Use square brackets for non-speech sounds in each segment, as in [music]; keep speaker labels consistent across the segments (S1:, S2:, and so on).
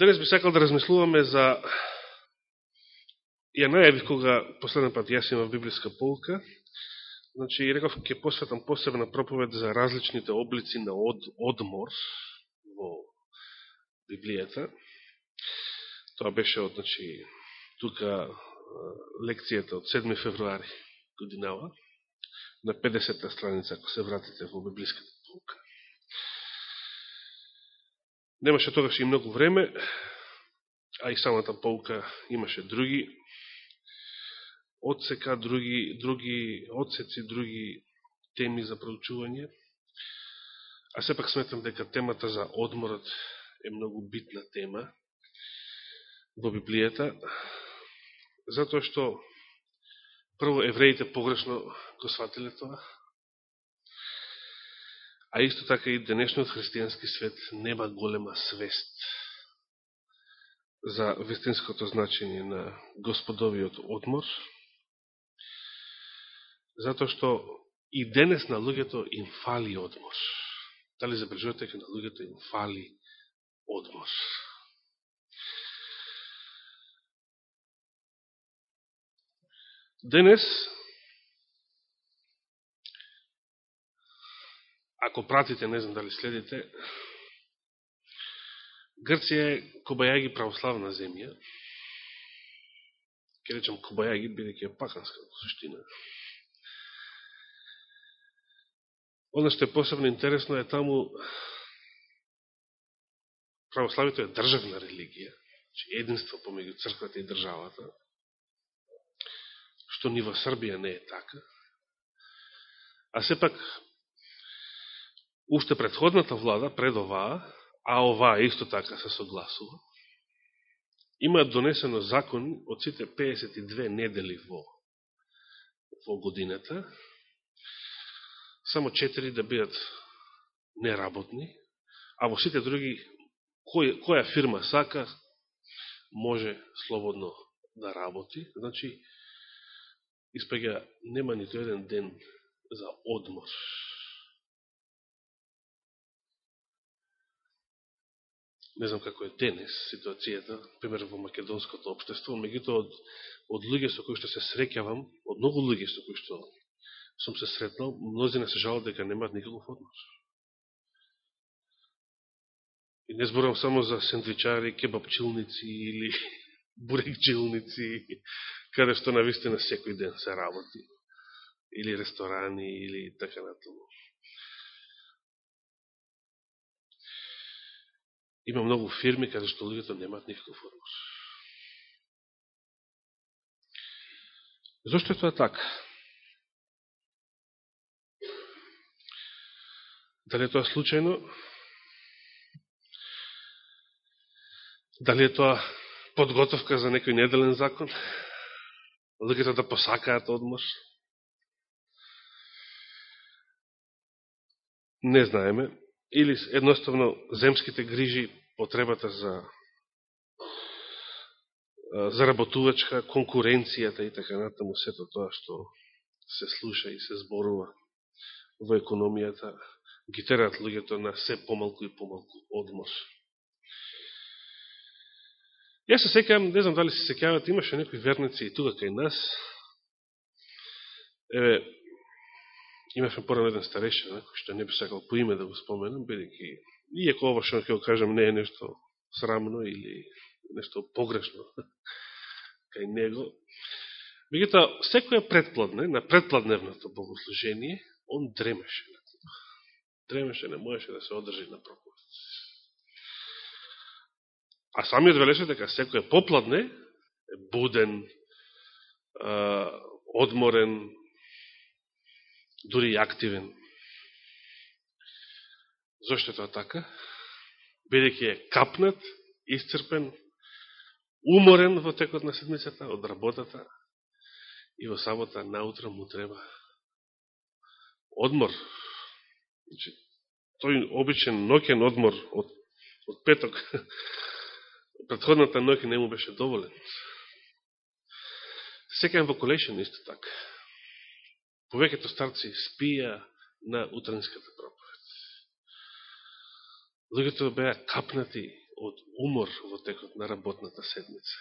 S1: Денес би сакал да размислуваме за ја најавих кога последен пат јас имав библиска полка, значи и реков ќе посветам посебна проповед за различните облици на од, одмор во Библијата. Тоа беше од, значи, тука лекцијата од 7 февруари годинава, на 50-та страница, ако се вратите во библиската полка. Немаше тогаш и многу време, а и самата полка имаше други одсека, други, други одсеци, други теми за проучување. А сепак сметам дека темата за одморот е многу битна тема во Библијата, затоа што прво евреите погрешно го сватиле тоа, а исто така и денешниот христијански свет нема голема свест за вестинското значење на господовиот одмор, затоа што и денес на луѓето им фали одмор. Дали забрежувате дека на луѓето им фали одмор? Денес ако пратите, не знам дали следите, Грција е Кобајаги православна земја. Ке речам Кобајаги, бидеќи е паканска во суштина. Оно што е посебно интересно е таму православието е државна религија, значи единство помеѓу црквата и државата, што ни во Србија не е така. А сепак уште предходната влада, пред оваа, а оваа исто така се согласува, има донесено закон од сите 52 недели во, во годината, само 4 да бидат неработни, а во сите други, кој, која фирма сака, може слободно да работи. Значи, испега, нема нито еден ден за одмор. Не знам како е денес ситуацијата, пример во македонското обштество, меѓуто од, од луѓе со кои што се среќавам, од многу луѓе со кои што сум се сретнал, мнозина се жалат дека немаат никаков однос. И не зборам само за сендвичари, кебапчилници или [laughs] бурекчилници, каде што навистина секој ден се работи. Или ресторани, или така натаму. Има многу фирми каде што луѓето немаат никаков однос. Зошто е тоа така? Дали е тоа случајно? Дали е тоа подготовка за некој неделен закон? Луѓето да посакаат одмор? Не знаеме. Или едноставно земските грижи потребата за заработувачка, конкуренцијата и така натаму, сето тоа што се слуша и се зборува во економијата, ги терат луѓето на се помалку и помалку одмор. Јас се секам, не знам дали се секавате, имаше некои верници и тука кај нас. Еве, имаше порано еден старешина, кој што не би сакал по име да го споменам, бидеќи иако ова што ќе го кажам не е нешто срамно или нешто погрешно [laughs] кај него. Меѓутоа, секоја предпладне, на предпладневното богослужение, он дремеше на тоа. Дремеше, не можеше да се одржи на проповед. А самиот велеше дека секоја попладне е буден, одморен, дури и активен. Зошто е тоа така? Бидеќи е капнат, исцрпен, уморен во текот на седмицата, од работата и во сабота наутро му треба одмор. Значи, тој обичен ноќен одмор од, од петок, [laughs] предходната ноќ не му беше доволен. Секајам во колешен исто така. Повеќето старци спија на утренската проповед луѓето беа капнати, од умор во текот на работната седмица.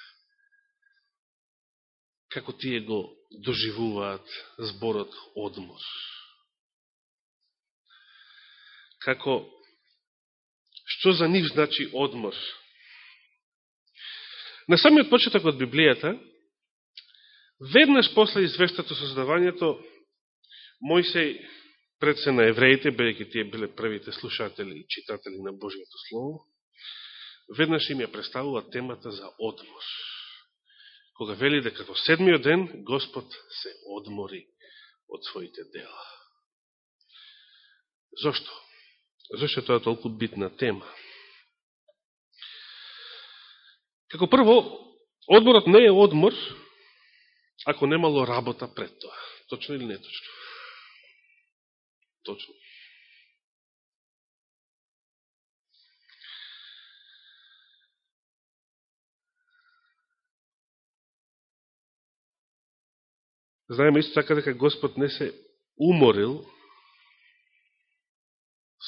S1: Како тие го доживуваат зборот одмор. Како, што за нив значи одмор? На самиот почеток од Библијата, веднаш после извештато создавањето, Мојсей пред се на евреите, бејќи тие биле првите слушатели и читатели на Божијето Слово, веднаш им ја представува темата за одмор. Кога вели дека во седмиот ден Господ се одмори од своите дела. Зошто? Зошто тоа е толку битна тема? Како прво, одморот не е одмор ако немало работа пред тоа. Точно или не точно? Знаеме исто така дека Господ не се уморил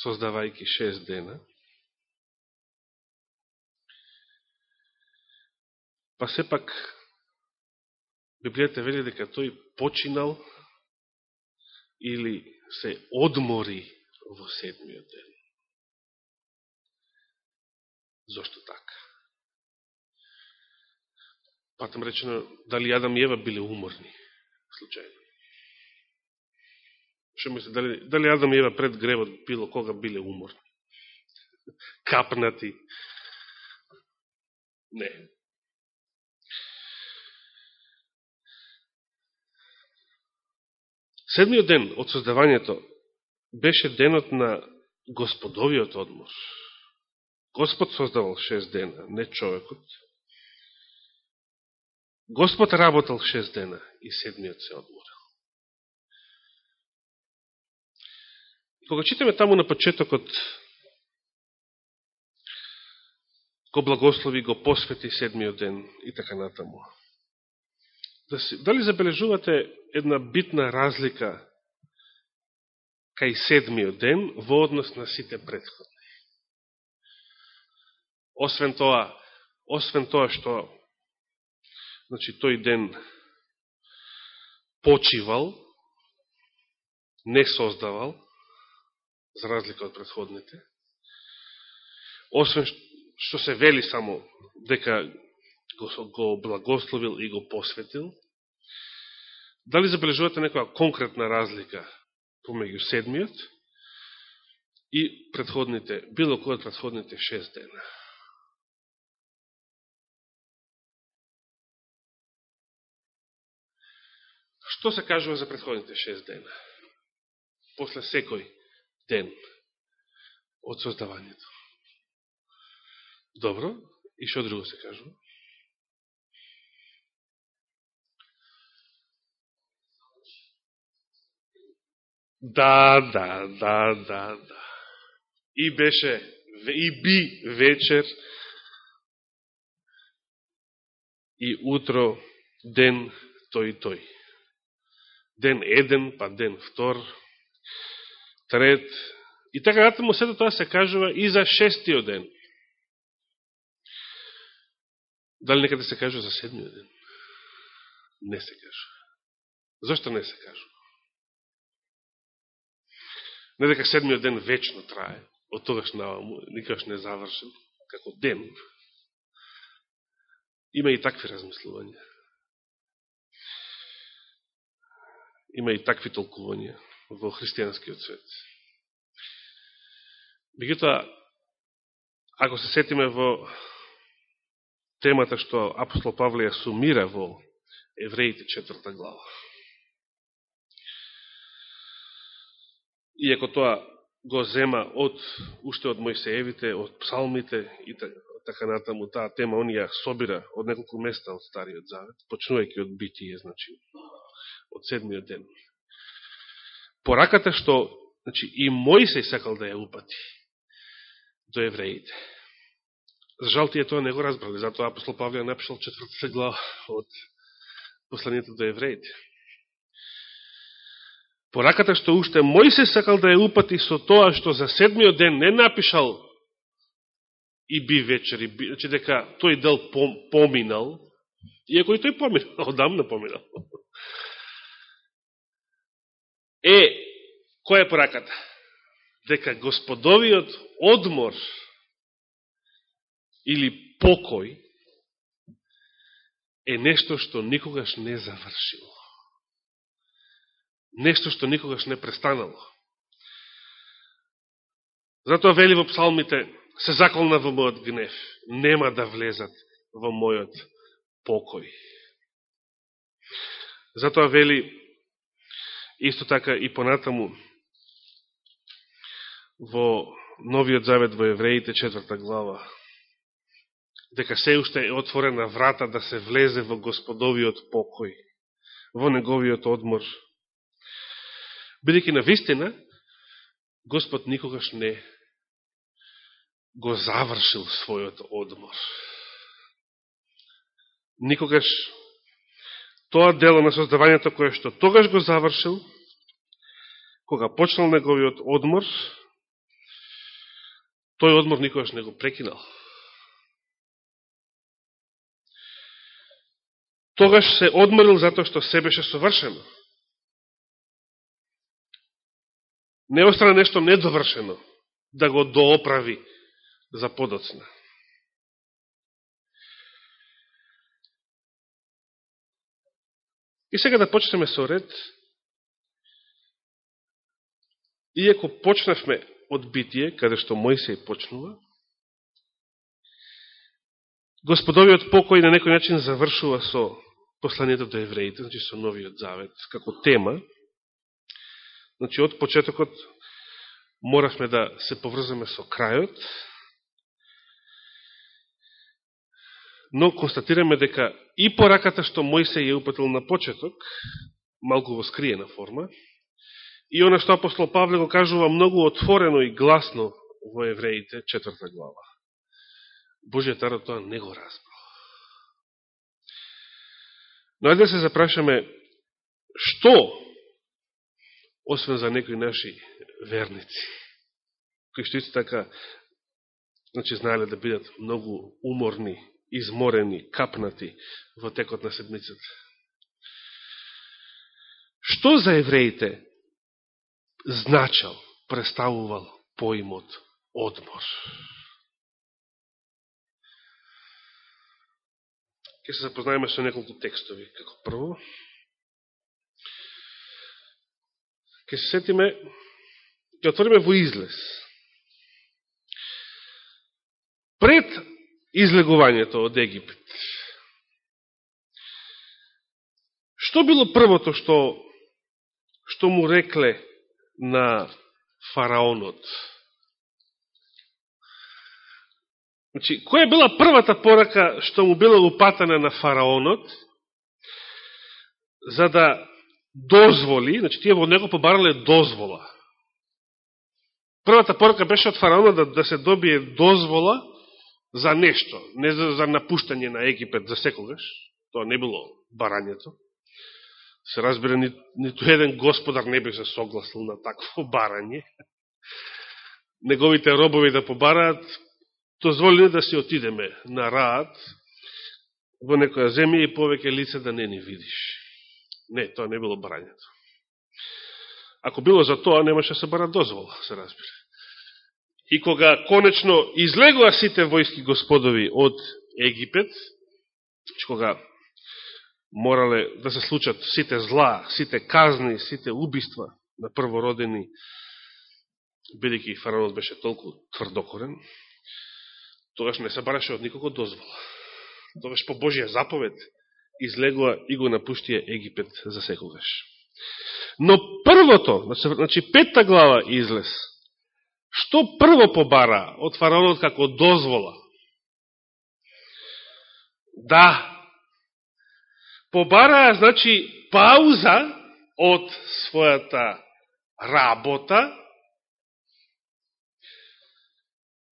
S1: создавајќи шест дена, па сепак Библијата вели дека тој починал или се одмори во седмиот ден. Зошто така? Патам речено, дали Адам и Ева биле уморни, случајно. Што мисле, дали, дали Адам и Ева пред гревот било кога биле уморни? [laughs] Капнати? Не. Седмиот ден од создавањето беше денот на господовиот одмор. Господ создавал шест дена, не човекот. Господ работал шест дена и седмиот се одморал. Кога читаме таму на почетокот, го благослови, го посвети седмиот ден и така натаму. Да дали забележувате една битна разлика кај седмиот ден во однос на сите предходни? Освен тоа, освен тоа што значи, тој ден почивал, не создавал, за разлика од предходните, освен што се вели само дека го, го благословил и го посветил, Дали забележувате некоја конкретна разлика помеѓу седмиот и предходните, било кој од предходните шест дена? Што се кажува за предходните шест дена? После секој ден од создавањето. Добро, и што друго се кажува? Да, да, да, да, да. И беше, и би вечер, и утро, ден тој и тој. Ден еден, па ден втор, трет. И така натаму сето тоа се кажува и за шестиот ден. Дали некаде се кажува за седмиот ден? Не се кажува. Зошто не се кажува? Не дека седмиот ден вечно трае, од тогаш наваму, никаш не завршен, како ден. Има и такви размислувања. Има и такви толкувања во христијанскиот свет. Меѓутоа, ако се сетиме во темата што апостол Павле ја сумира во Евреите четврта глава, иако тоа го зема од уште од Мојсеевите, од псалмите и така натаму, таа тема он ја собира од неколку места од Стариот Завет, почнувајќи од битие, значи, од седмиот ден. Пораката што, значи, и Мојсеј сакал да ја упати до евреите. За жал тие тоа не го разбрали, затоа апостол Павле напишал четвртата глава од посланието до евреите. Пораката што уште мој се сакал да ја упати со тоа што за седмиот ден не напишал и би вечери, би, значи дека тој дел поминал, иако и тој поминал, [laughs] одамна поминал. Е, која е пораката? Дека господовиот одмор или покој е нешто што никогаш не завршило. Нешто што никогаш не престанало. Затоа вели во псалмите, се заколна во мојот гнев, нема да влезат во мојот покој. Затоа вели, исто така и понатаму, во Новиот Завет во Евреите, четврта глава, дека се уште е отворена врата да се влезе во Господовиот покој, во неговиот одмор. Бидеќи на вистина, Господ никогаш не го завршил својот одмор. Никогаш тоа дело на создавањето кое што тогаш го завршил, кога почнал неговиот одмор, тој одмор никогаш не го прекинал. Тогаш се одморил затоа што се беше совршено. Не остане нешто недовршено да го дооправи за подоцна. И сега да почнеме со ред. Иако почнавме од битие, каде што Моисеј почнува, Господовиот покој на некој начин завршува со посланието до евреите, значи со новиот завет, како тема. Значи, од почетокот моравме да се поврзаме со крајот, но констатираме дека и пораката што Мојсе ја упатил на почеток, малку во скриена форма, и она што апостол Павле го кажува многу отворено и гласно во Евреите, четврта глава. Божијата род тоа не го разбрал. Но ајде да се запрашаме, што, освен за некои наши верници, кои што исто така, значи, знаеле да бидат многу уморни изморени, капнати во текот на седмицата. Што за евреите значал, представувал поимот одмор? Ке се запознаеме со неколку текстови. Како прво, ќе се сетиме, ќе отвориме во излез. Пред излегувањето од Египет. Што било првото што, што му рекле на фараонот? Значи, која била првата порака што му била упатана на фараонот за да дозволи, значи тие во него побарале дозвола. Првата порака беше од Фараона да, да се добие дозвола за нешто, не за, за напуштање на Египет за секогаш, тоа не било барањето. Се разбира, ни, ниту еден господар не би се согласил на такво [laughs] барање. Неговите робови да побараат, дозволени да си отидеме на Раат во некоја земја и повеќе лице да не ни видиш. Не, тоа не било барањето. Ако било за тоа, немаше се бара дозвола, се разбира. И кога конечно излегува сите војски господови од Египет, значи кога морале да се случат сите зла, сите казни, сите убиства на првородени, бидеќи фараонот беше толку тврдокорен, тогаш не се бараше од никого дозвола. Тогаш по Божија заповед излегува и го напуштија Египет за секогаш. Но првото, значи, значи петта глава излез, Што прво побара од фараонот како дозвола? Да, побара, значи, пауза од својата работа,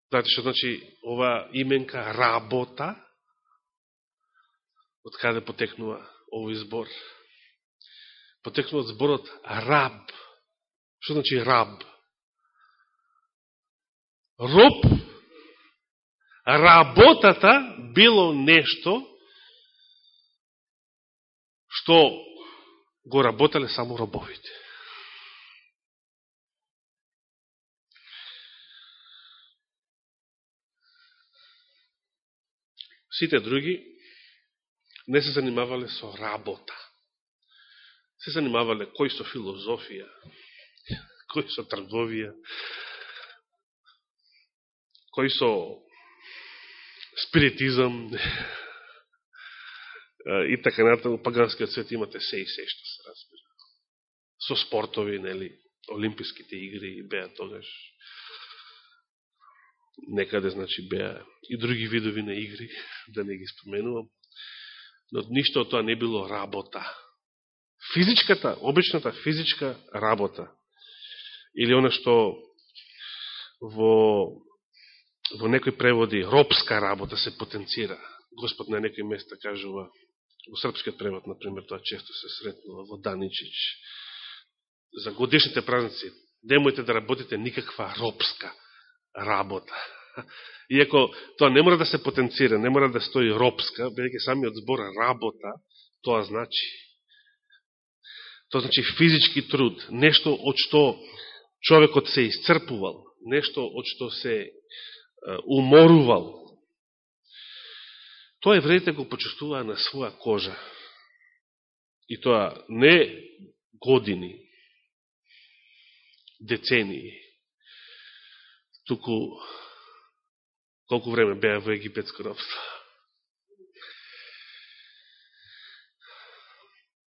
S1: Знаете што значи ова именка работа? Од каде потекнува овој збор? Потекнува од зборот раб. Што значи раб? Роб, Работата било нешто што го работеле само робовите. Сите други не се занимавале со работа. Се занимавале кој со филозофија, [laughs] кој со трговија, кој со спиритизам [laughs] и така натаму, паганскиот свет имате се и се што се разбира. Со спортови, нели, олимписките игри беа тогаш. Некаде, значи, беа и други видови на игри, [laughs] да не ги споменувам. Но ништо тоа не било работа. Физичката, обичната физичка работа. Или оно што во, во некои преводи робска работа се потенцира. Господ на некои места кажува, во српскиот превод, например, тоа често се сретнува во Даничич, за годишните празници, немојте да работите никаква робска работа. [laughs] Иако тоа не мора да се потенцира, не мора да стои робска, бидеќи самиот збор работа, тоа значи. Тоа значи физички труд, нешто од што човекот се исцрпувал, нешто од што се уморувал. Тоа евреите го почувствуваа на своја кожа. И тоа не години, децении, туку колку време беа во египетско робство.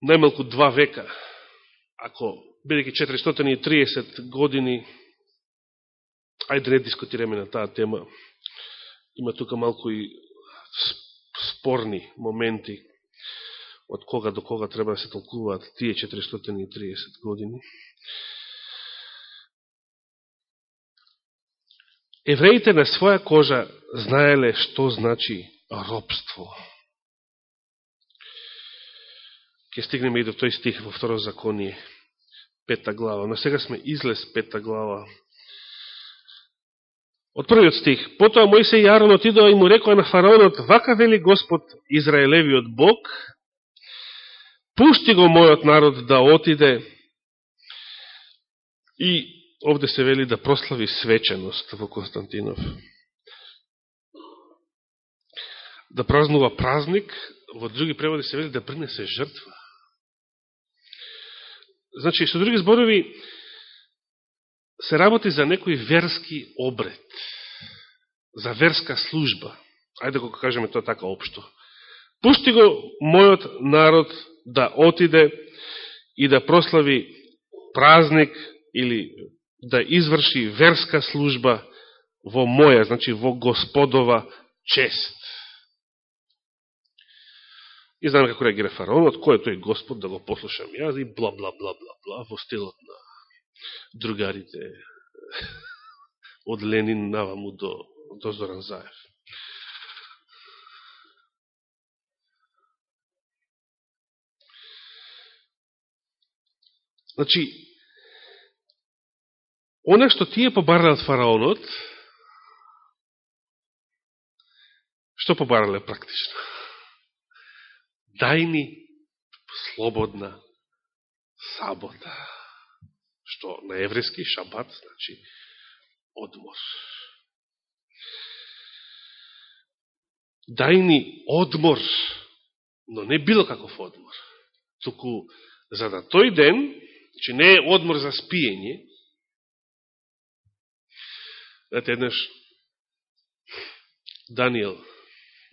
S1: Најмалку два века, ако бидеќи 430 години, ајде не дискутираме на таа тема, има тука малку и спорни моменти од кога до кога треба да се толкуваат тие 430 години. Евреите на своја кожа знаеле што значи робство. Ке стигнеме и до тој стих во второ законие, пета глава. Но сега сме излез пета глава. Од првиот стих. Потоа Мојсе и Арон отидоа и му рекоа на фараонот, вака вели Господ Израелевиот Бог, пушти го мојот народ да отиде и овде се вели да прослави свеченост во Константинов. Да празнува празник, во други преводи се вели да принесе жртва. Значи, со други зборови, се работи за некој верски обред, за верска служба. Ајде да го кажеме тоа така општо. Пушти го мојот народ да отиде и да прослави празник или да изврши верска служба во моја, значи во Господова чест. И знам како реагира фараонот, кој е тој Господ, да го послушам јас и бла, бла, бла, бла, бла, во стилот на другарите [laughs] од Ленин наваму до, до Зоран Заев. Значи, Оне што тие побарале од фараонот, што побарале практично? Дај ни слободна сабота. Што на еврејски шабат значи одмор. Дај ни одмор, но не било каков одмор. Туку за да тој ден, че не е одмор за спиење, Знаете, еднаш Данијел,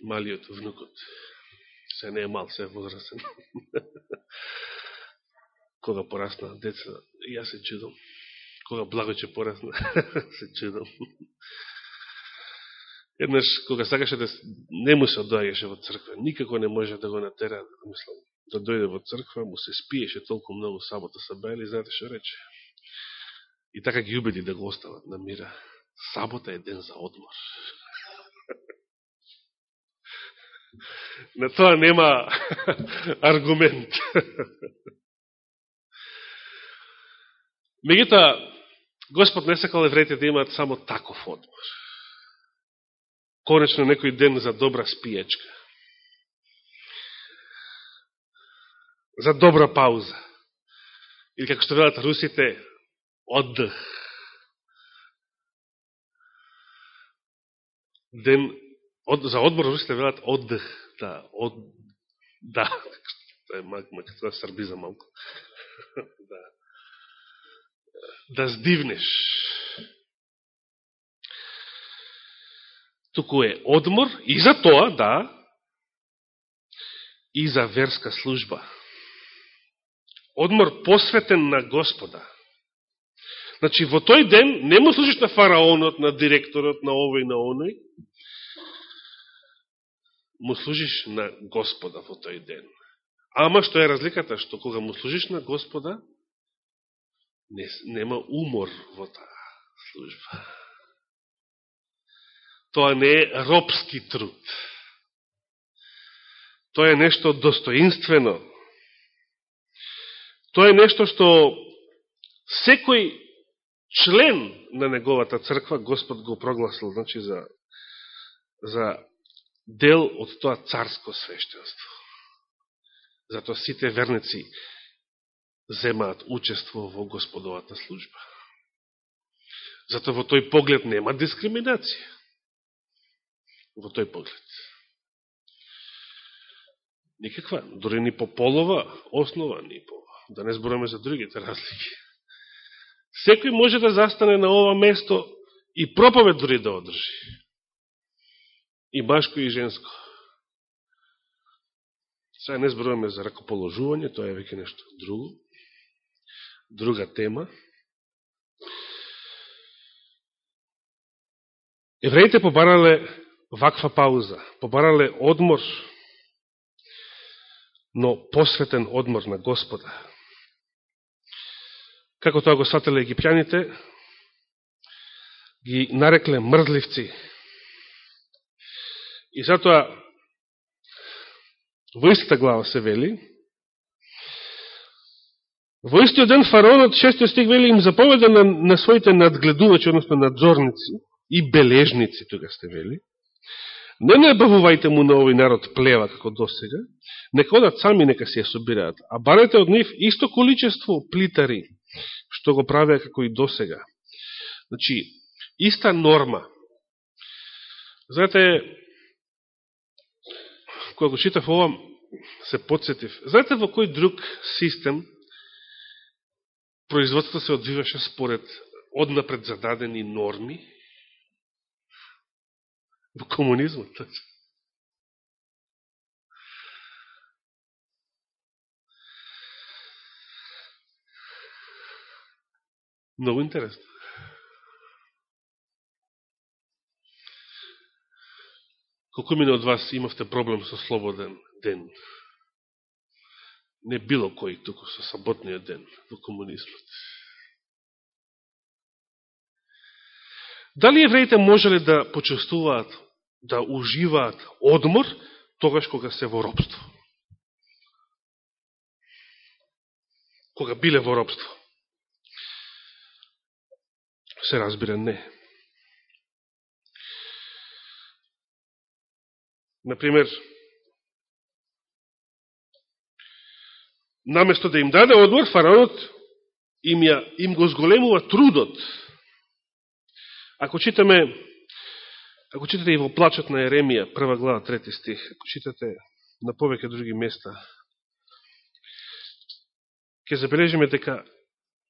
S1: малиот внукот, се не е мал, се е возрастен. [laughs] Кога порасна деца, јас се чудам. Кога благо ќе порасна, [laughs] се чудам. Еднаш, кога сакаше да не му се одоаѓаше во црква, никако не може да го натера, мислам, да дојде во црква, му се спиеше толку многу сабота са бајали, знаете што рече? И така ги убеди да го остават на мира. Сабота е ден за одмор. На тоа нема [laughs] аргумент. Мегуто, Господ не сакал евреите да имаат само таков одмор. конечно некој ден за добра спијачка. За добра пауза. Или како што велат русите, оддх. Ден, од, за одмор, русите велат оддх. Да, од, да, [laughs] е мак, мак, тоа србиза малко. [laughs] да. Да здивнеш. Туку е одмор и за тоа, да, и за верска служба. Одмор посветен на Господа. Значи, во тој ден не му служиш на фараонот, на директорот, на овој, на оној, му служиш на Господа во тој ден. Ама што е разликата? Што кога му служиш на Господа, не, нема умор во таа служба. Тоа не е робски труд. Тоа е нешто достоинствено. Тоа е нешто што секој член на неговата црква Господ го прогласил, значи за, за дел од тоа царско свештенство. Зато сите верници земаат учество во Господовата служба. Зато во тој поглед нема дискриминација. Во тој поглед. Никаква, дори ни по полова основа, ни по, да не збораме за другите [laughs] разлики. Секој може да застане на ова место и проповед дори да одржи. И башко и женско. Сега не зборуваме за ракоположување, тоа е веќе нешто друго. Друга тема. Евреите побарале ваква пауза, побарале одмор, но посветен одмор на Господа. Како тоа го сателе египјаните, ги нарекле мрзливци. И затоа Во истата глава се вели. Во истиот ден фараонот, шестиот стих вели, им заповеда на, на своите надгледувачи, односно надзорници и бележници, тога сте вели, не набавувајте му на овој народ плева како досега, нека одат сами нека се ја собираат, а барете од нив исто количество плитари, што го правеа како и досега. Значи, иста норма. Знаете, кога го читав ова, се подсетив. Знаете во кој друг систем производството се одвиваше според однапред зададени норми? Во комунизмот. Много интересно. Колку мине од вас имавте проблем со слободен ден? Не било кој туку со саботниот ден во комунизмот. Дали евреите можеле да почувствуваат, да уживаат одмор, тогаш кога се во робство? Кога биле во робство? Се разбира не. Например, наместо да им даде одмор, фараонот им, ја, им го зголемува трудот. Ако читаме, ако читате и во плачот на Еремија, прва глава, трети стих, ако читате на повеќе други места, ќе забележиме дека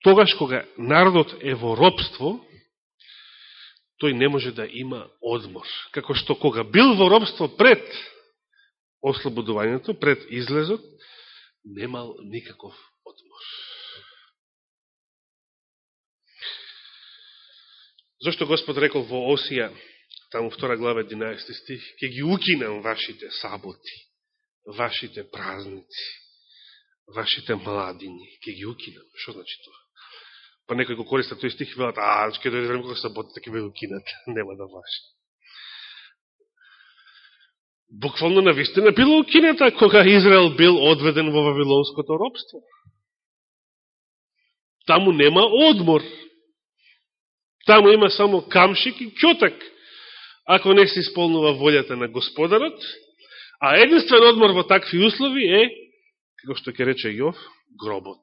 S1: тогаш кога народот е во робство, тој не може да има одмор. Како што кога бил во робство пред ослободувањето, пред излезот, немал никаков одмор. Зошто Господ рекол во Осија, таму втора глава 11 стих, ќе ги укинам вашите саботи, вашите празници, вашите младини, ќе ги укинам. Што значи тоа? Па некој го користа тој стих и велат, а, значи ќе дојде време кога саботата ќе ве кинат, [laughs] нема да ваше. Буквално на вистина било укинета кога Израел бил одведен во Вавилонското робство. Таму нема одмор. Таму има само камшик и кјотак. ако не се исполнува волјата на Господарот, а единствен одмор во такви услови е, како што ќе рече Јов, гробот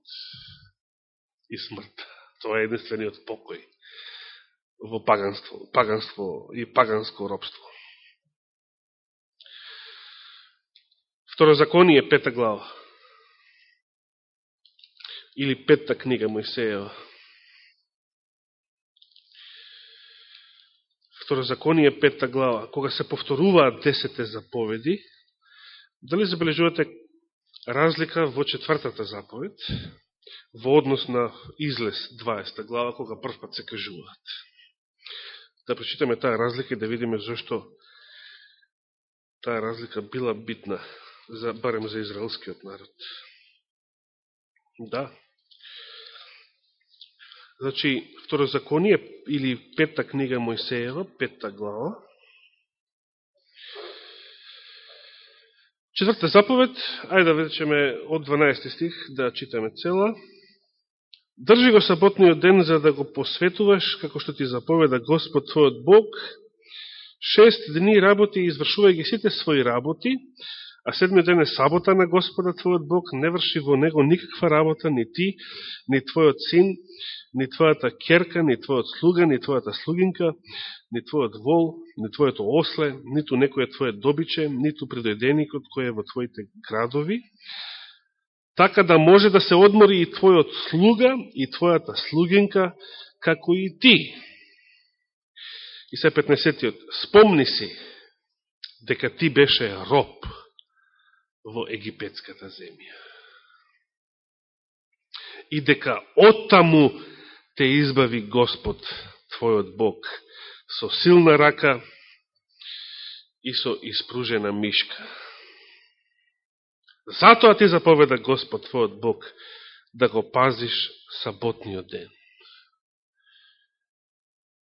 S1: и смрт. Тоа е единствениот покој во паганство, паганство и паганско робство. Второзаконие, пета глава. Или петта книга Мојсеева. Второзаконие, петта глава. Кога се повторуваат десете заповеди, дали забележувате разлика во четвртата заповед, во однос на излез 20 глава, кога прв пат се кажуваат. Да прочитаме таа разлика и да видиме зашто таа разлика била битна за, барем за израелскиот народ. Да. Значи, второзаконие или петта книга Мојсеева, петта глава. Четврта заповед, ајде да вечеме од 12 стих да читаме цела. Држи го саботниот ден за да го посветуваш, како што ти заповеда Господ твојот Бог. Шест дни работи и извршувај ги сите своји работи, а седмиот ден е сабота на Господа твојот Бог, не врши во него никаква работа, ни ти, ни твојот син, ни твојата керка, ни твојот слуга, ни твојата слугинка, ни твојот вол, ни твојото осле, ниту некоје твое добиче, ниту предојденикот кој е во твоите градови, така да може да се одмори и твојот слуга, и твојата слугинка, како и ти. И се 15-тиот, спомни си дека ти беше роб, во египетската земја. И дека оттаму те избави Господ, твојот Бог, со силна рака и со испружена мишка. Затоа ти заповеда Господ, твојот Бог, да го пазиш саботниот ден.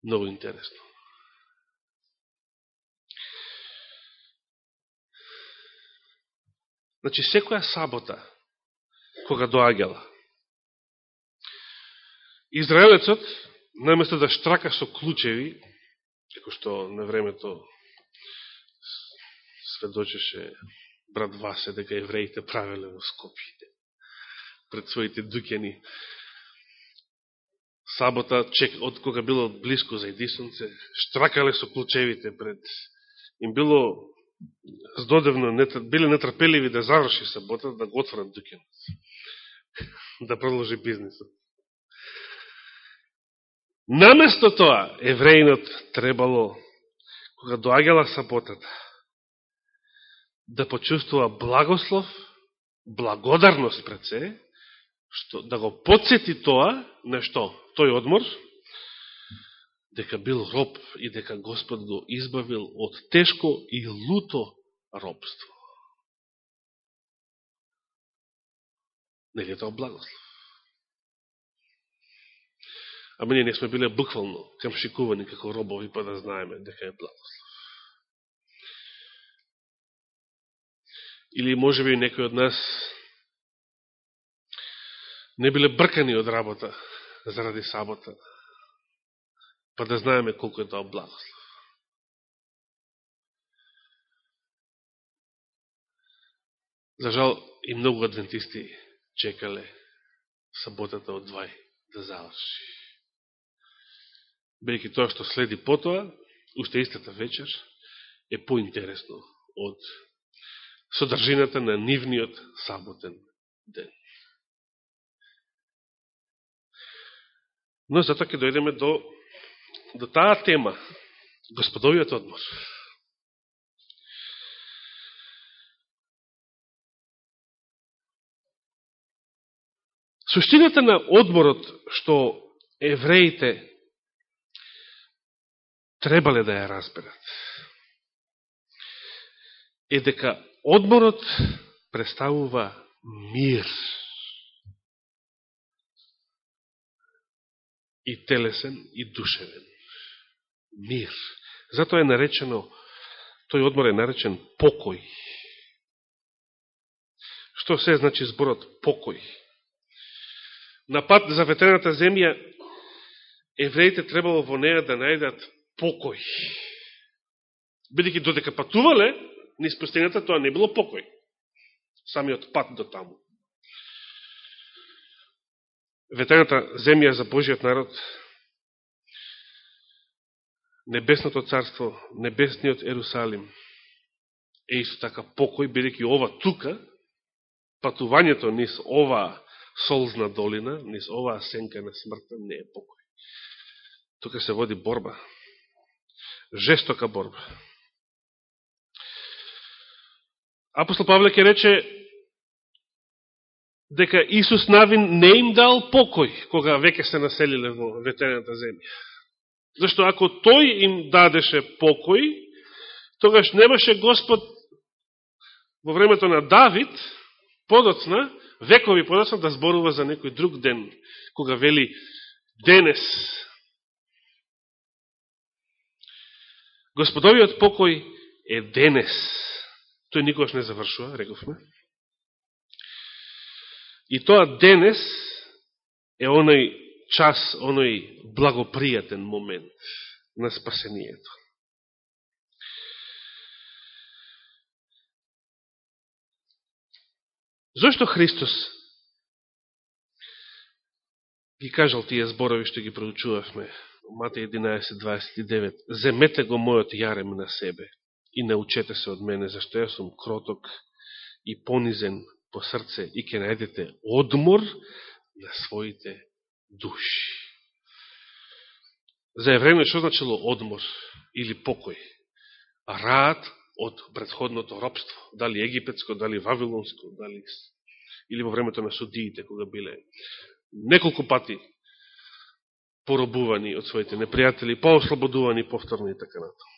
S1: Много интересно. Значи, секоја сабота, кога доаѓала, Израелецот, наместо да штрака со клучеви, како што на времето сведочеше брат Васе дека евреите правеле во Скопје пред своите дукени сабота, чек, од кога било близко за Едисонце, штракале со клучевите пред им било здодевно биле нетрпеливи да заврши сабота, да го отворат дукенот, [laughs] да продолжи бизнисот. Наместо тоа, евреинот требало, кога доаѓала саботата, да почувствува благослов, благодарност пред се, што, да го подсети тоа, на што? Тој одмор, дека бил роб и дека Господ го избавил од тешко и луто робство. Нели тоа благослов? Ама ние не сме биле буквално камшикувани како робови, па да знаеме дека е благослов. Или може би некој од нас не биле бркани од работа заради сабота, па да знаеме колко е тоа благослов. За жал и многу адвентисти чекале саботата од двај да заврши. Бејќи тоа што следи потоа, уште истата вечер, е поинтересно од содржината на нивниот саботен ден. Но затоа ќе дојдеме до до таа тема, господовиот одмор. Суштината на одморот што евреите требале да ја разберат е дека одморот представува мир. И телесен, и душевен мир. Затоа е наречено, тој одмор е наречен покој. Што се значи зборот покој? На пат за ветрената земја, евреите требало во неја да најдат покој. Бидеќи додека патувале, низ пустината, тоа не било покој. Самиот пат до таму. Ветената земја за Божиот народ, небесното царство, небесниот Ерусалим, е исто така покој, бидеќи ова тука, патувањето низ оваа солзна долина, низ оваа сенка на смртта, не е покој. Тука се води борба. Жестока борба. Апостол Павле ке рече дека Исус Навин не им дал покој кога веќе се населиле во ветената земја. Зашто ако тој им дадеше покој, тогаш немаше Господ во времето на Давид, подоцна, векови подоцна да зборува за некој друг ден, кога вели денес. Господовиот покој е денес. Тој никогаш не завршува, рековме. И тоа денес е оној час, оној благопријатен момент на спасението. Зошто Христос ги кажал тие зборови што ги проучувавме? Матеј 11.29 Земете го мојот јарем на себе и научете се од мене, зашто јас сум кроток и понизен по срце и ќе најдете одмор на своите души. За време што значило одмор или покој? Раат од предходното робство, дали египетско, дали вавилонско, дали или во времето на судиите, кога биле неколку пати поробувани од своите непријатели, поослободувани повторно и така нато.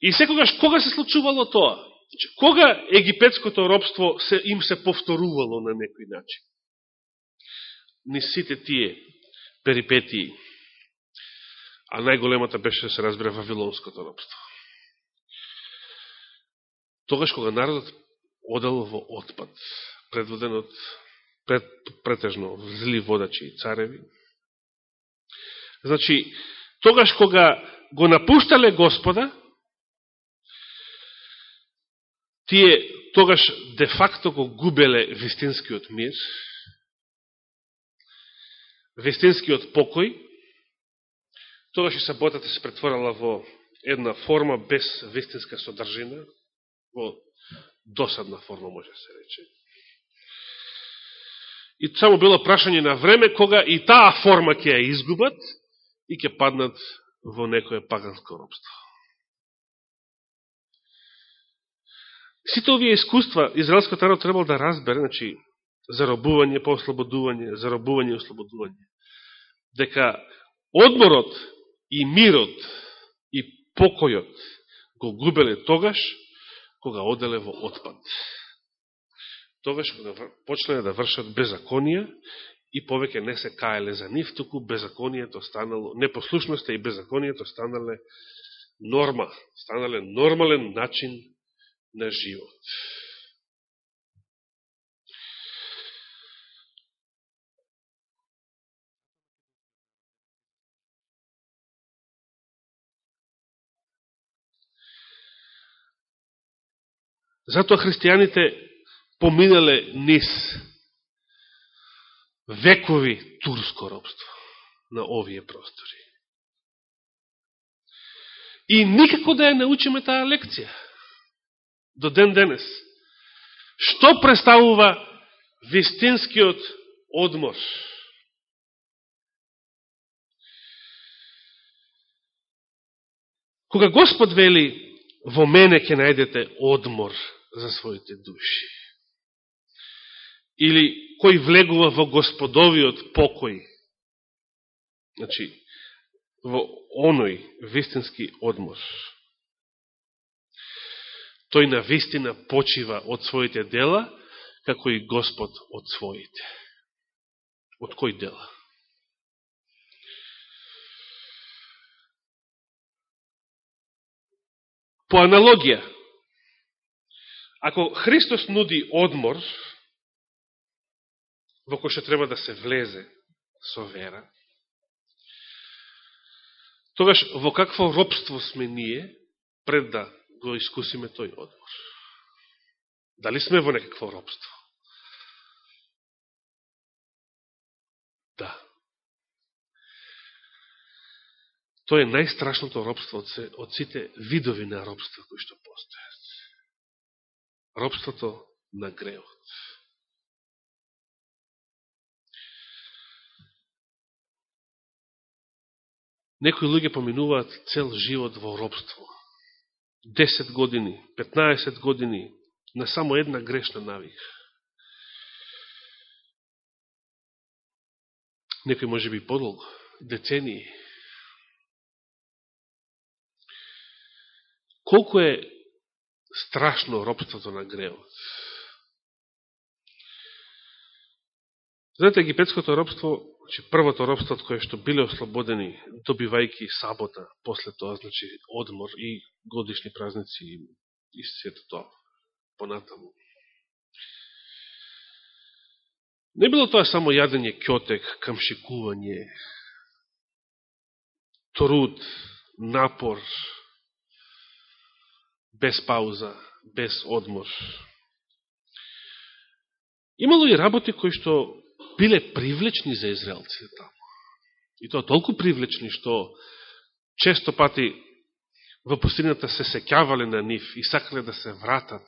S1: И секогаш, кога се случувало тоа? Значи, кога египетското робство се, им се повторувало на некој начин? Ни сите тие перипетии, а најголемата беше да се разбере Вавилонското робство. Тогаш кога народот одел во отпад, предводен од пред, претежно зли водачи и цареви. Значи, тогаш кога го напуштале Господа, тие тогаш де факто го губеле вистинскиот мир, вистинскиот покој, тогаш и саботата се претворала во една форма без вистинска содржина, во досадна форма, може да се рече. И само било прашање на време кога и таа форма ќе ја изгубат и ќе паднат во некое паганско робство. Сите овие искуства израелското народ требал да разбере, значи, заробување, поослободување, заробување и ослободување. Дека одморот и мирот и покојот го губеле тогаш, кога оделе во отпад. Тогаш кога почнале да вршат беззаконија и повеќе не се каеле за нив, туку беззаконието станало, непослушноста и беззаконието станале норма, станале нормален начин на живот. Затоа христијаните поминале низ векови турско робство на овие простори. И никако да ја научиме таа лекција до ден денес. Што представува вистинскиот одмор? Кога Господ вели, во мене ќе најдете одмор за своите души. Или кој влегува во господовиот покој. Значи, во оној вистински одмор. Тој на вистина почива од своите дела, како и Господ од своите. Од кој дела? По аналогија, Ако Христос нуди одмор, во кој што треба да се влезе со вера, тогаш во какво робство сме ние пред да го искусиме тој одмор. Дали сме во некакво робство? Да. Тоа е најстрашното робство од, се, од сите видови на робство кои што постојат. Робството на греот. Некои луѓе поминуваат цел живот во робство. 10 години, 15 години на само една грешна навик. Некој може би подолго, децении. Колку е страшно робството на греот. Знаете, египетското робство, значи првото робство од кое што биле ослободени, добивајки сабота, после тоа, значи, одмор и годишни празници и сето тоа, понатаму. Не било тоа само јадење кјотек, камшикување, труд, напор, без пауза, без одмор. Имало и работи кои што биле привлечни за израелците таму. И тоа толку привлечни, што често пати во пустината се секјавале на нив и сакале да се вратат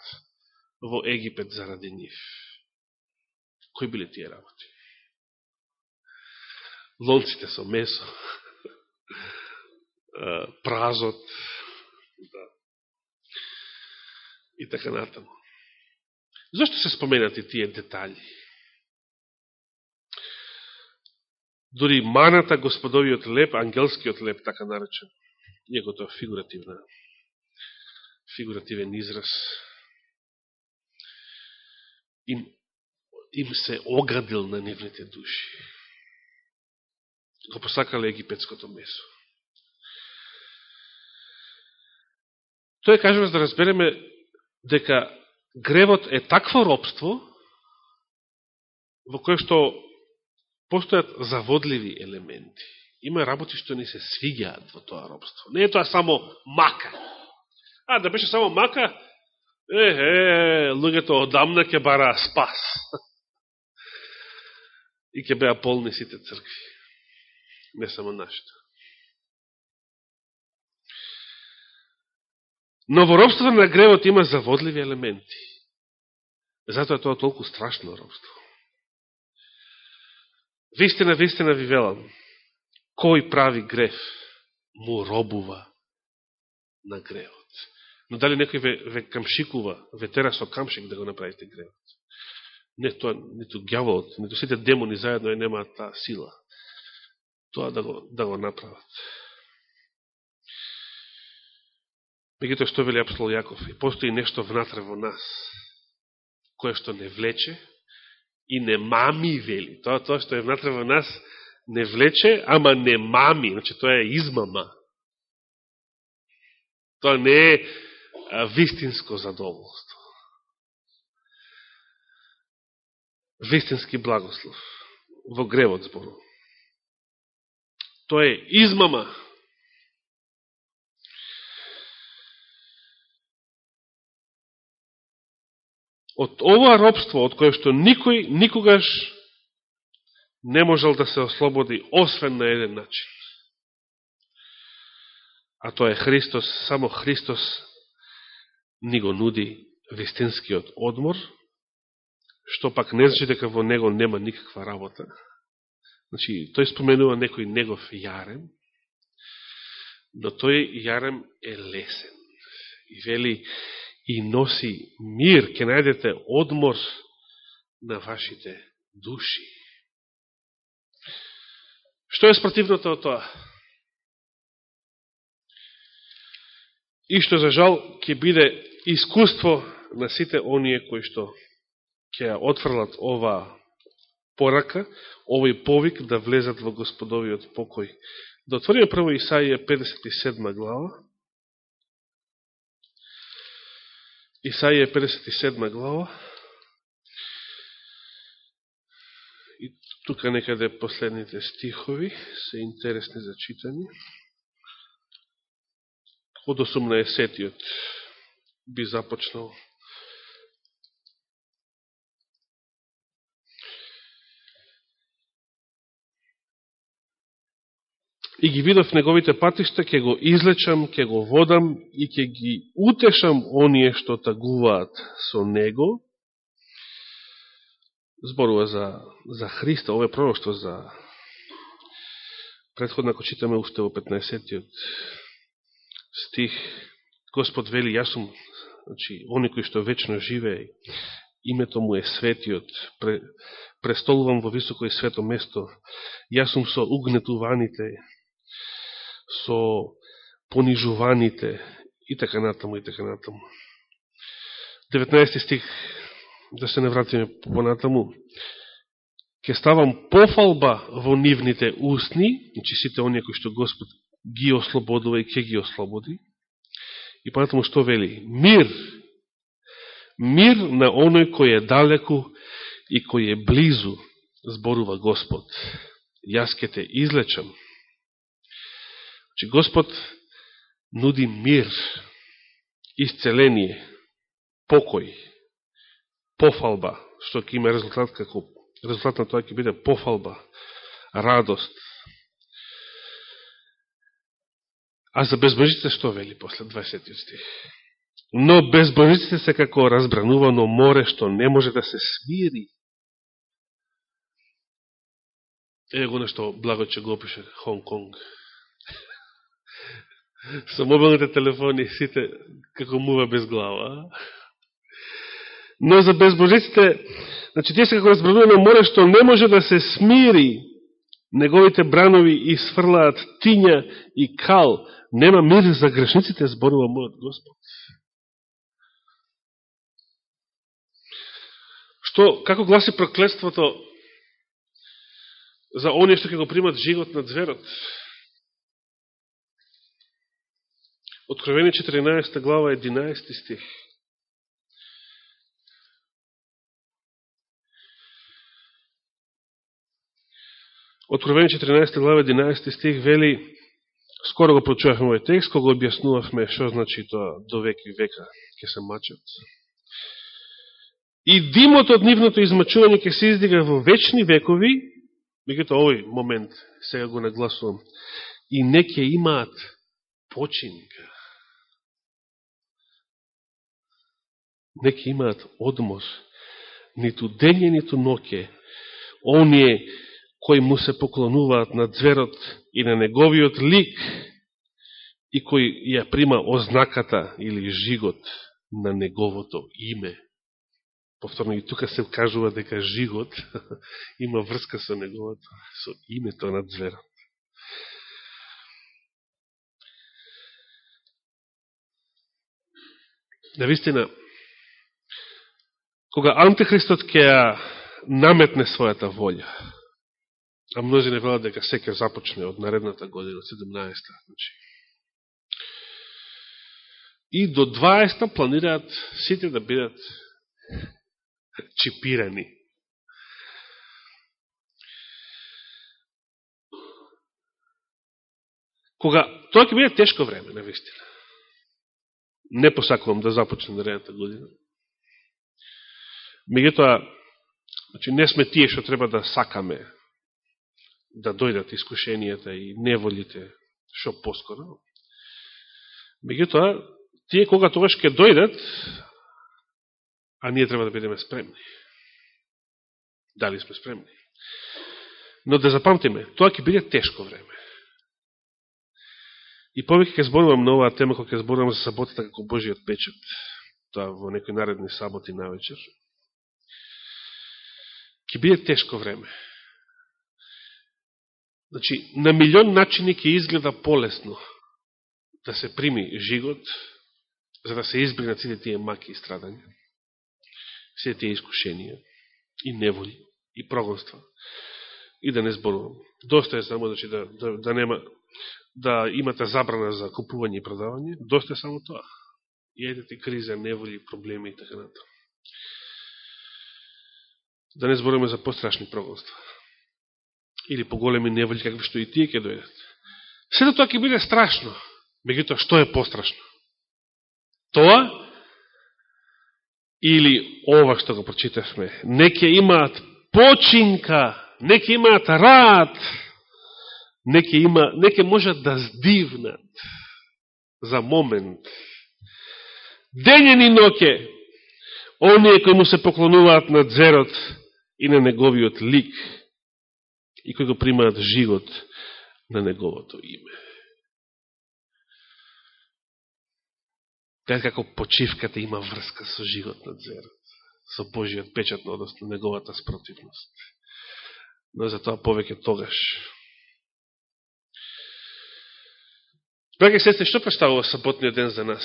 S1: во Египет заради нив. Кои биле тие работи? Лонците со месо, [laughs] празот, да. и така натаму. Зошто се споменати тие детали? Дори маната господовиот леп, ангелскиот леп, така наречен, иако тоа фигуративна, фигуративен израз, им, им се оградил на нивните души. Го посакале египетското месо. Тоа е за да разбереме дека гревот е такво робство во кое што постојат заводливи елементи. Има работи што ни се свиѓаат во тоа робство. Не е тоа само мака. А, да беше само мака, е, е, луѓето одамна ќе бара спас. [laughs] И ќе беа полни сите цркви. Не само нашите. Но во робството на гревот има заводливи елементи. Затоа е тоа толку страшно робство. Вистина, вистина ви велам, кој прави греф, му робува на гревот. Но дали некој ве, ве камшикува, ве тера со камшик да го направите гревот? Не тоа, ниту гјаволот, ниту сите демони заедно и немаат таа сила. Тоа да го, да го направат. Мегуто што вели апостол Јаков, и постои нешто внатре во нас, кое што не влече, и не мами, вели. Тоа, тоа што е внатре во нас не влече, ама не мами. Значи, тоа е измама. Тоа не е вистинско задоволство. Вистински благослов. Во гревот збору. Тоа е измама. Од ова робство, од кое што никој никогаш не можел да се ослободи, освен на еден начин. А тоа е Христос, само Христос ни го нуди вистинскиот одмор, што пак не значи дека во него нема никаква работа. Значи, тој споменува некој негов јарем, но тој јарем е лесен. И вели, и носи мир, ќе најдете одмор на вашите души. Што е спротивното од тоа? И што за жал ќе биде искуство на сите оние кои што ќе отфрлат ова порака, овој повик да влезат во господовиот покој. Да отвориме прво Исаија 57 глава. Исаија 57 глава. И тука некаде последните стихови се интересни за читање. од 18-тиот би започнал. И ги видов неговите патишта, ќе го излечам, ќе го водам и ќе ги утешам оние што тагуваат со него. Зборува за, за Христа, ове пророќство за предходно ако читаме уште во 15-тиот стих, Господ вели, јас сум, значи, они кои што вечно живее, името му е светиот, пре, престолувам во високо и свето место, јас сум со угнетуваните, со понижуваните, и така натаму, и така натаму. 19 стих, да се не вратиме понатаму, ќе ставам пофалба во нивните устни, значи сите оние кои што Господ ги ослободува и ќе ги ослободи. И понатаму што вели? Мир. Мир на оној кој е далеку и кој е близу, зборува Господ. Јас ке те излечам. Че Господ нуди мир, исцеление, покој, пофалба, што ќе има резултат како резултат на тоа ќе биде пофалба, радост. А за безбожниците што вели после 20 стих? Но безбожниците се како разбранувано море што не може да се смири. Е го нешто благо че го опише Хонг Конг. [laughs] Со мобилните телефони сите како мува без глава. Но за безбожиците Значи, тие се како разбранувано море што не може да се смири. Неговите бранови и сврлаат тиња и кал. Нема мир за грешниците, зборува мојот Господ. Што, како гласи проклетството за оние што ќе го примат живот на зверот? Откровение 14 глава 11 стих. Откровение 14 глава 11 стих вели, скоро го прочувавме овој текст, кога објаснувавме што значи тоа до веки века ќе се мачат. И димот од нивното измачување ќе се издига во вечни векови, меѓуто овој момент сега го нагласувам, и не ќе имаат починка. Не имаат одмор, ниту дење, ниту ноке. Оние кои му се поклонуваат на зверот и на неговиот лик и кој ја прима ознаката или жигот на неговото име. Повторно и тука се кажува дека жигот [laughs] има врска со неговото, со името на зверот. Навистина, кога Антихристот ќе наметне својата волја, а множи не велат дека секе започне од наредната година, 17-та. Значи. И до 20-та планираат сите да бидат чипирани. Кога тоа ќе биде тешко време, на вистина. Не посакувам да започне наредната година. Меѓутоа, значи, не сме тие што треба да сакаме да дојдат искушенијата и неволите што поскоро. Меѓутоа, тие кога тогаш ќе дојдат, а ние треба да бидеме спремни. Дали сме спремни? Но да запамтиме, тоа ќе биде тешко време. И повеќе ќе зборувам на оваа тема, кога ќе зборувам за саботата како Божиот печат, тоа во некои наредни саботи на вечер. Ќе биде тешко време. Значи, на милион начини ќе изгледа полесно да се прими жигот, за да се избегнат сите тие маки и страдања, сите тие искушенија и неволи и прогонства. И да не зборувам. Доста е само значи, да, да, да нема да имате забрана за купување и продавање, доста е само тоа. И едете криза, неволи, проблеми и така натаму. Да не зборуваме за пострашни прогонства или поголеми неволи какви што и тие ќе дојдат. Сето тоа ќе биде страшно, Меѓутоа, што е пострашно? Тоа или ова што го прочитавме? Неке имаат починка, неке имаат рад, неке, има, неке можат да здивнат за момент. Денен и ноке, оние кои му се поклонуваат на дзерот и на неговиот лик, и кои го примаат живот на неговото име. Така како почивката има врска со живот на дзерот, со Божиот печат, односно неговата спротивност. Но за тоа повеќе тогаш. Браке сестри, што представува саботниот ден за нас?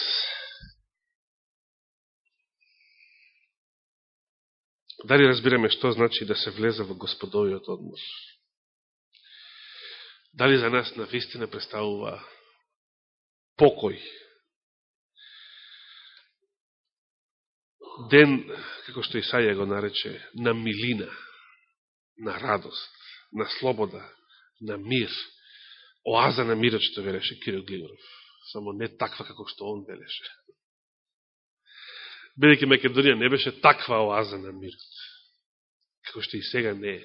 S1: Дали разбираме што значи да се влезе во господовиот одмор? Дали за нас на вистина представува покој? Ден, како што Исаја го нарече, на милина, на радост, на слобода, на мир, оаза на мирот, што велеше Кирил Глигоров. Само не таква како што он велеше. Бидеќи Македонија не беше таква оаза на мирот. Како што и сега не е.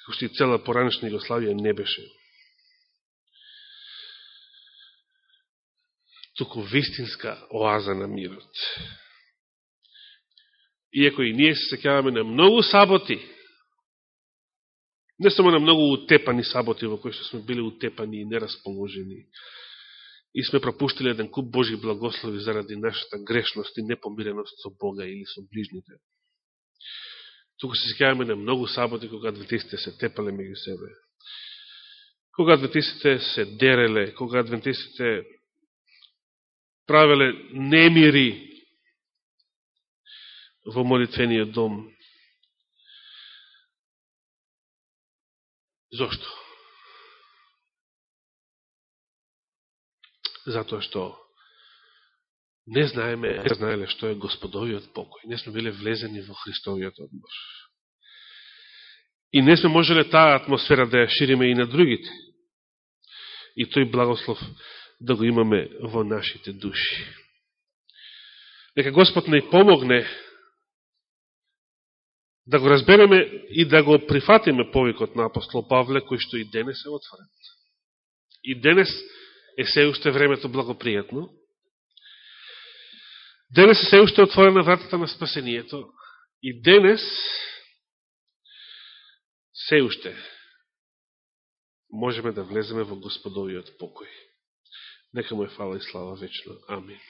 S1: Како што и цела поранешна Југославија не беше. Туку вистинска оаза на мирот. Иако и ние се секаваме на многу саботи, Не само на многу утепани саботи во кои што сме били утепани и нерасположени. И сме пропуштили еден куп Божи благослови заради нашата грешност и непомиреност со Бога или со ближните. Туку се секаваме на многу саботи кога адвентистите се тепале меѓу себе. Кога адвентистите се дереле, кога адвентистите правеле немири во молитвениот дом, Зошто? Затоа што не знаеме, не знаеле што е господовиот покој. Не сме биле влезени во Христовиот одмор. И не сме можеле таа атмосфера да ја шириме и на другите. И тој благослов да го имаме во нашите души. Нека Господ не помогне да го разбереме и да го прифатиме повикот на апостол Павле, кој што и денес е отворен. И денес е се уште времето благопријатно. Денес е се уште отворена вратата на спасението. И денес се уште можеме да влеземе во Господовиот покој. Нека му е фала и слава вечно. Амин.